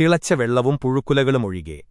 തിളച്ച വെള്ളവും പുഴുക്കുലകളും ഒഴികെ.